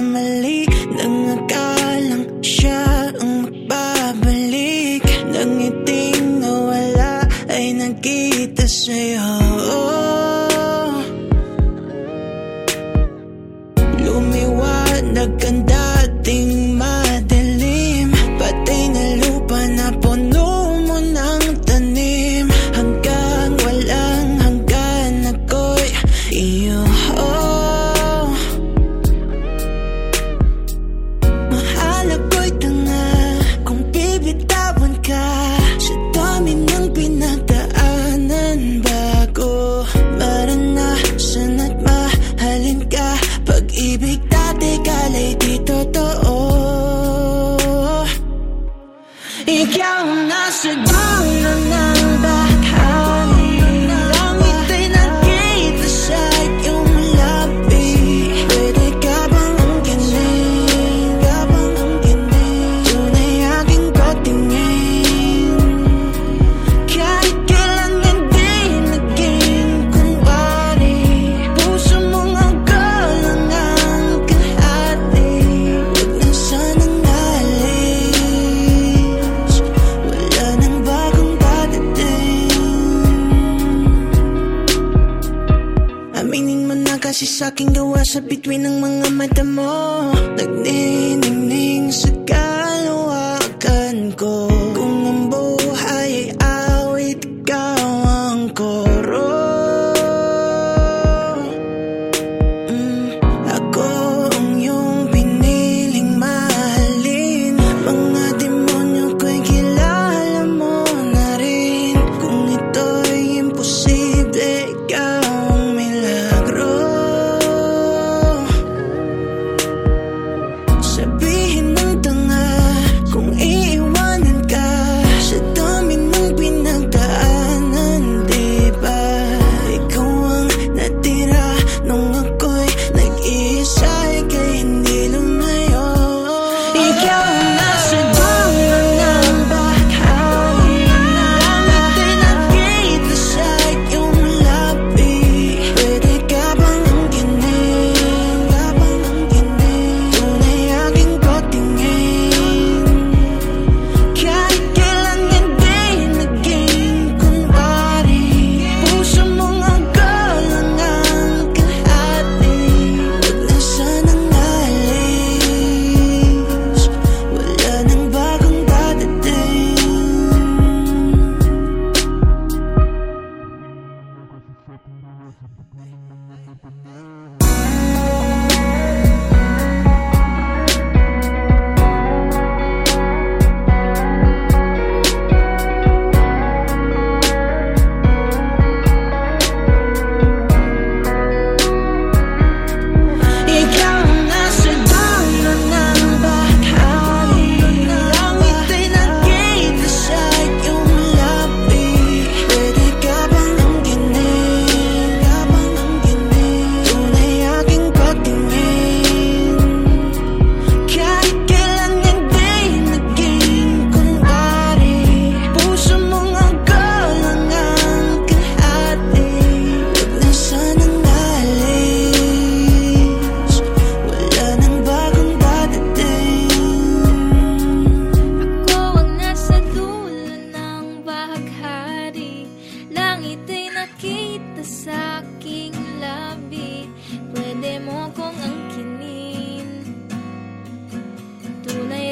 nagkamali Nangakalang siya ang magbabalik. Nang ngiting nawala ay nagkita sa'yo. Lumiwanag ang dating mahal should kasi sa'king gawa sa between ng mga mata mo. Nagniningning sa kalawakan ko.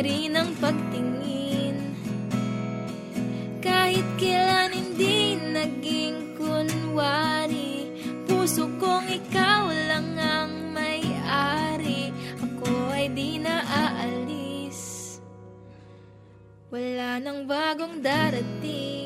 rin ang pagtingin. Kahit kailan hindi naging kunwari Puso kong ikaw lang ang may-ari. Ako ay di na aalis Wala nang bagong darating.